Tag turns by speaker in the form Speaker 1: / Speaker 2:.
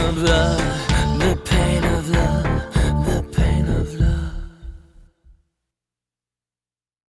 Speaker 1: of the